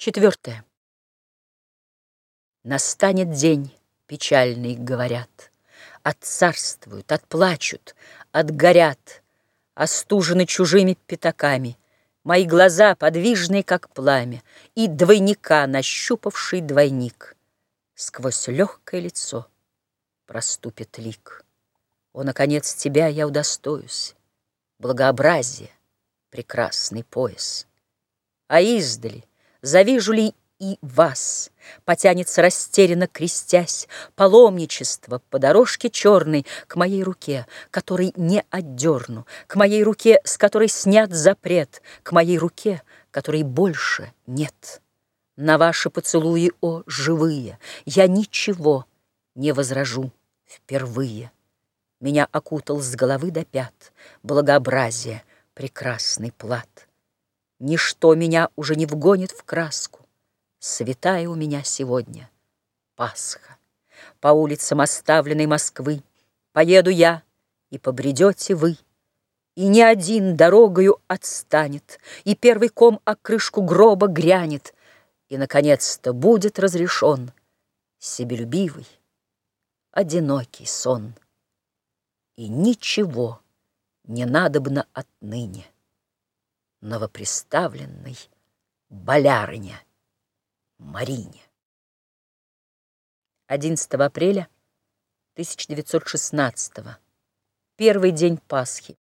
Четвертое. Настанет день, печальный, говорят, Отцарствуют, отплачут, отгорят, Остужены чужими пятаками, Мои глаза, подвижные, как пламя, И двойника, нащупавший двойник. Сквозь легкое лицо проступит лик. О, наконец, тебя я удостоюсь, Благообразие, прекрасный пояс. А издали Завижу ли и вас, Потянется растерянно крестясь, Паломничество по дорожке черной К моей руке, которой не отдерну, К моей руке, с которой снят запрет, К моей руке, которой больше нет. На ваши поцелуи, о, живые, Я ничего не возражу впервые. Меня окутал с головы до пят Благообразие, прекрасный плат. Ничто меня уже не вгонит в краску. Святая у меня сегодня Пасха. По улицам оставленной Москвы Поеду я, и побредете вы. И ни один дорогою отстанет, И первый ком о крышку гроба грянет, И, наконец-то, будет разрешен Себелюбивый, одинокий сон. И ничего не надобно отныне новоприставленной болярыне Марине. 11 апреля 1916 Первый день Пасхи.